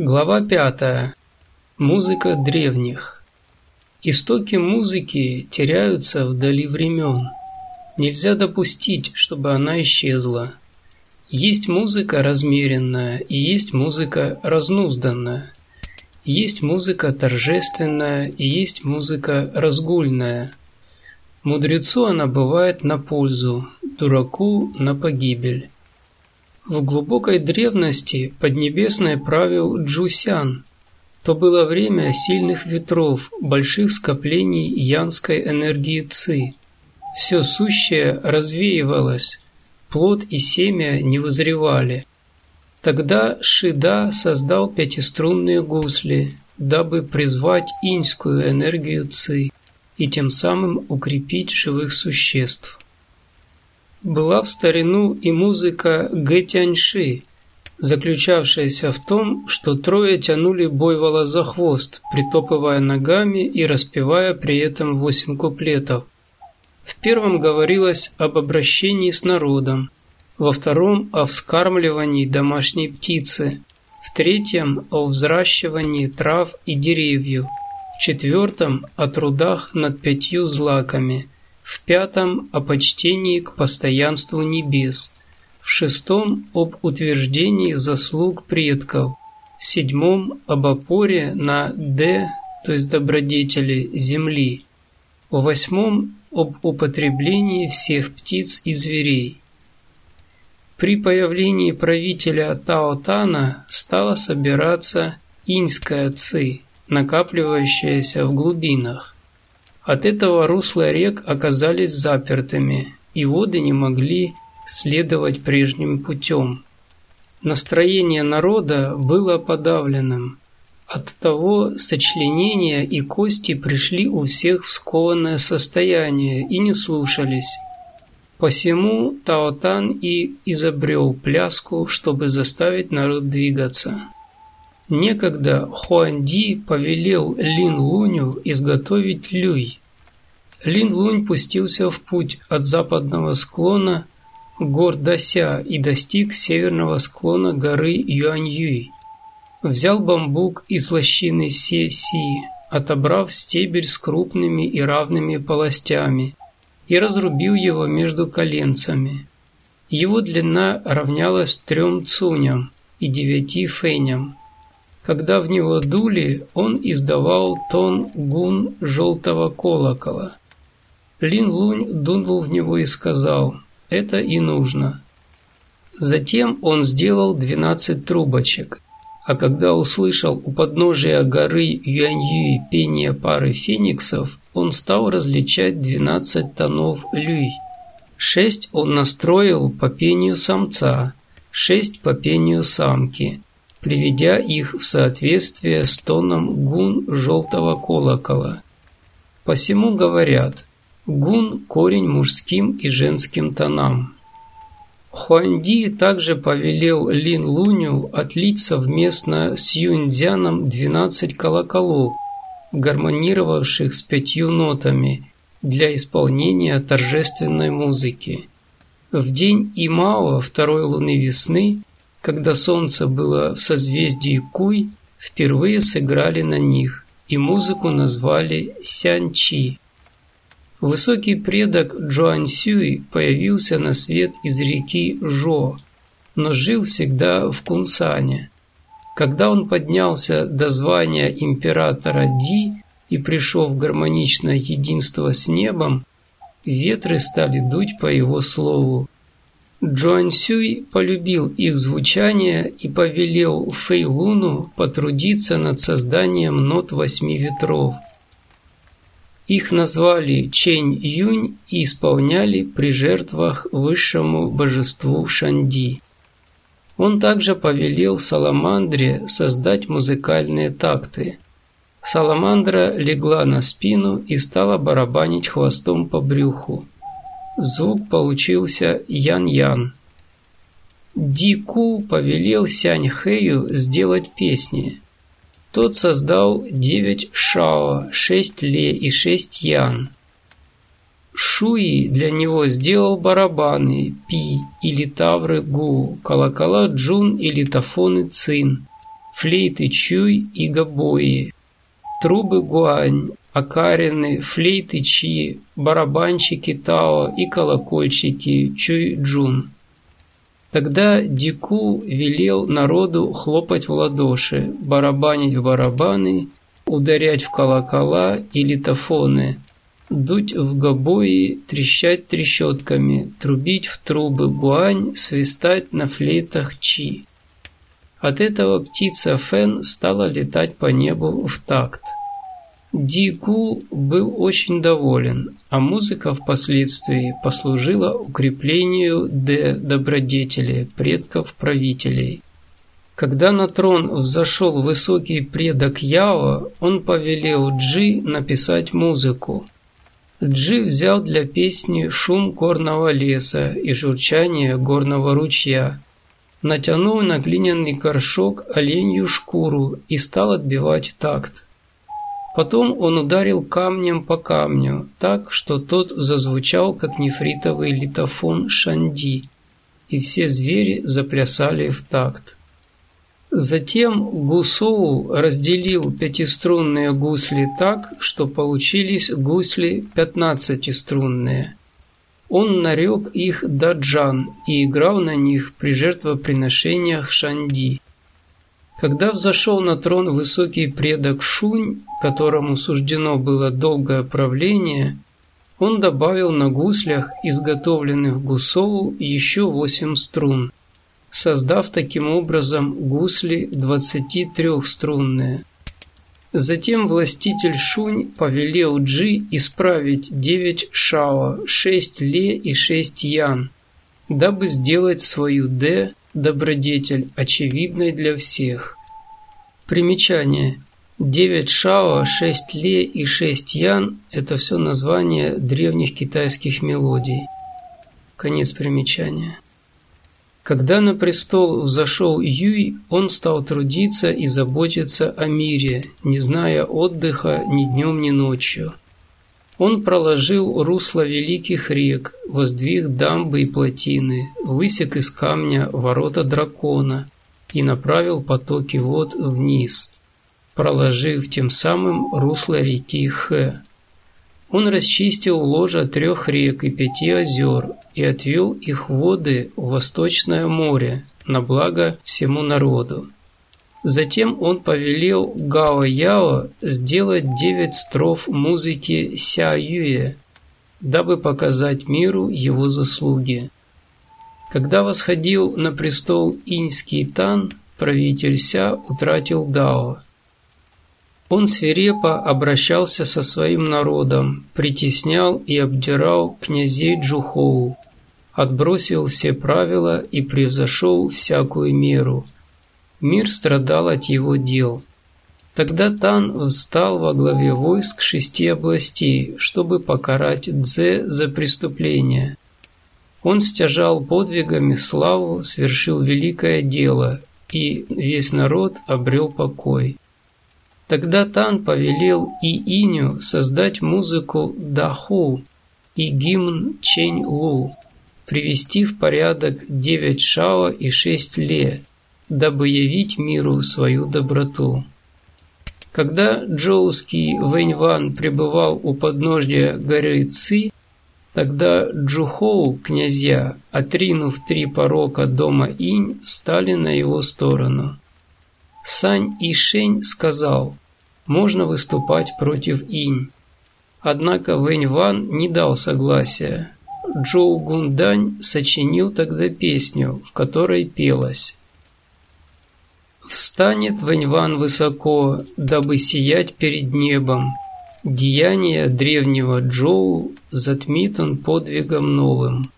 Глава пятая. Музыка древних. Истоки музыки теряются вдали времен. Нельзя допустить, чтобы она исчезла. Есть музыка размеренная и есть музыка разнузданная. Есть музыка торжественная и есть музыка разгульная. Мудрецу она бывает на пользу, дураку на погибель. В глубокой древности Поднебесной правил Джусян. То было время сильных ветров, больших скоплений янской энергии Ци. Все сущее развеивалось, плод и семя не возревали. Тогда Шида создал пятиструнные гусли, дабы призвать иньскую энергию Ци и тем самым укрепить живых существ. Была в старину и музыка Гэтяньши, заключавшаяся в том, что трое тянули бойвола за хвост, притопывая ногами и распевая при этом восемь куплетов. В первом говорилось об обращении с народом, во втором – о вскармливании домашней птицы, в третьем – о взращивании трав и деревьев, в четвертом – о трудах над пятью злаками – в пятом – о почтении к постоянству небес, в шестом – об утверждении заслуг предков, в седьмом – об опоре на «д», то есть добродетели земли, в восьмом – об употреблении всех птиц и зверей. При появлении правителя Таотана стала собираться иньская ци, накапливающаяся в глубинах. От этого русла рек оказались запертыми, и воды не могли следовать прежним путем. Настроение народа было подавленным. От того сочленения и кости пришли у всех в скованное состояние и не слушались. Посему Таотан и изобрел пляску, чтобы заставить народ двигаться. Некогда Хуанди повелел Лин Луню изготовить люй. Лин Лунь пустился в путь от западного склона гор Дася и достиг северного склона горы Юань-Юй. Взял бамбук из лощины Се-Си, отобрав стебель с крупными и равными полостями, и разрубил его между коленцами. Его длина равнялась трем цуням и девяти фэням. Когда в него дули, он издавал тон гун желтого колокола. Лин Лунь дунул в него и сказал «Это и нужно». Затем он сделал двенадцать трубочек, а когда услышал у подножия горы Юаньюи пение пары фениксов, он стал различать двенадцать тонов люй. Шесть он настроил по пению самца, шесть по пению самки, приведя их в соответствие с тоном гун желтого колокола. Посему говорят, гун – корень мужским и женским тонам. Хуанди также повелел Лин Луню отлить совместно с Юньцзяном 12 колоколов, гармонировавших с пятью нотами для исполнения торжественной музыки. В день Имао второй луны весны когда солнце было в созвездии Куй, впервые сыграли на них, и музыку назвали Сянчи. Высокий предок Джоан Сюй появился на свет из реки Жо, но жил всегда в Кунсане. Когда он поднялся до звания императора Ди и пришел в гармоничное единство с небом, ветры стали дуть по его слову, Джуан Сюй полюбил их звучание и повелел Фэй Луну потрудиться над созданием нот восьми ветров. Их назвали Чэнь Юнь и исполняли при жертвах высшему божеству Шанди. Он также повелел Саламандре создать музыкальные такты. Саламандра легла на спину и стала барабанить хвостом по брюху. Звук получился ян-ян. Дику повелел Сянь Хэю сделать песни. Тот создал девять шао, шесть ле и шесть ян. Шуи для него сделал барабаны пи или тавры гу, колокола джун или тафоны цин, флейты чуй и гобои, трубы гуань, окарины, флейты чи, барабанщики тао и колокольчики чуй-джун. Тогда Дику велел народу хлопать в ладоши, барабанить в барабаны, ударять в колокола и литофоны, дуть в гобои, трещать трещотками, трубить в трубы гуань, свистать на флейтах чи. От этого птица Фен стала летать по небу в такт. Дику был очень доволен, а музыка впоследствии послужила укреплению Д добродетели предков-правителей. Когда на трон взошел высокий предок Яо, он повелел Джи написать музыку. Джи взял для песни шум горного леса и журчание горного ручья, натянул на глиняный горшок оленью шкуру и стал отбивать такт. Потом он ударил камнем по камню, так, что тот зазвучал, как нефритовый литофон шанди, и все звери заплясали в такт. Затем Гусоу разделил пятиструнные гусли так, что получились гусли пятнадцатиструнные. Он нарек их даджан и играл на них при жертвоприношениях шанди. Когда взошел на трон высокий предок Шунь, которому суждено было долгое правление, он добавил на гуслях, изготовленных Гусову, еще восемь струн – создав таким образом гусли 23-струнные. Затем властитель Шунь повелел Джи исправить 9 шао, 6 ле и 6 ян, дабы сделать свою Д, добродетель, очевидной для всех. Примечание. 9 шао, 6 ле и 6 ян – это все названия древних китайских мелодий. Конец примечания. Когда на престол взошел Юй, он стал трудиться и заботиться о мире, не зная отдыха ни днем, ни ночью. Он проложил русло великих рек, воздвиг дамбы и плотины, высек из камня ворота дракона и направил потоки вод вниз, проложив тем самым русло реки Хэ. Он расчистил ложа трех рек и пяти озер и отвел их воды в Восточное море на благо всему народу. Затем он повелел Гао Яо сделать девять строф музыки Ся Юе, дабы показать миру его заслуги. Когда восходил на престол иньский Тан, правитель Ся утратил Дао – он свирепо обращался со своим народом, притеснял и обдирал князей Джухоу, отбросил все правила и превзошел всякую меру. Мир страдал от его дел. Тогда Тан встал во главе войск шести областей, чтобы покарать Дзе за преступление. Он стяжал подвигами славу, совершил великое дело, и весь народ обрел покой. Тогда Тан повелел и Иню создать музыку Даху и гимн Чень Лу, привести в порядок девять шао и шесть ле, дабы явить миру свою доброту. Когда джоуский Вэньван пребывал у подножья горы Ци, тогда Джухоу, князья, отринув три порока дома Инь, встали на его сторону. Сань Ишень сказал, можно выступать против инь. Однако Вэнь Ван не дал согласия. Джоу Гундань сочинил тогда песню, в которой пелось «Встанет Вэнь Ван высоко, дабы сиять перед небом. Деяние древнего Джоу затмит он подвигом новым».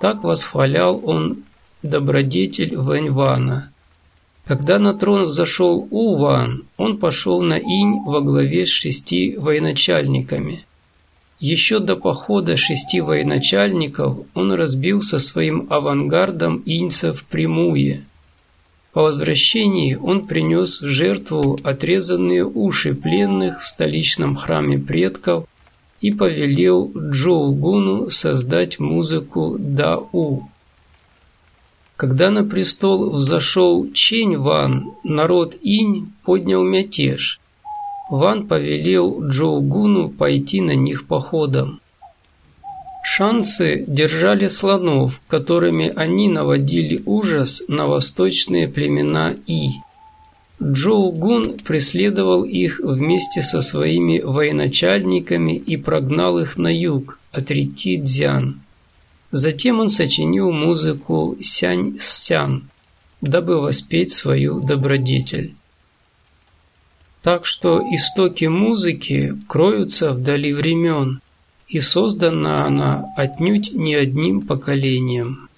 Так восхвалял он добродетель Вэнь Вана – когда на трон взошел Уван, он пошел на Инь во главе с шести военачальниками. Еще до похода шести военачальников он разбил со своим авангардом иньцев прямуе. По возвращении он принес в жертву отрезанные уши пленных в столичном храме предков и повелел Джоугуну создать музыку Дау. Когда на престол взошел Чень Ван, народ Инь поднял мятеж. Ван повелел Джоугуну пойти на них походом. Шанцы держали слонов, которыми они наводили ужас на восточные племена И. Джоугун преследовал их вместе со своими военачальниками и прогнал их на юг от реки Дзян. Затем он сочинил музыку «Сянь-сян», дабы воспеть свою добродетель. Так что истоки музыки кроются вдали времен, и создана она отнюдь не одним поколением.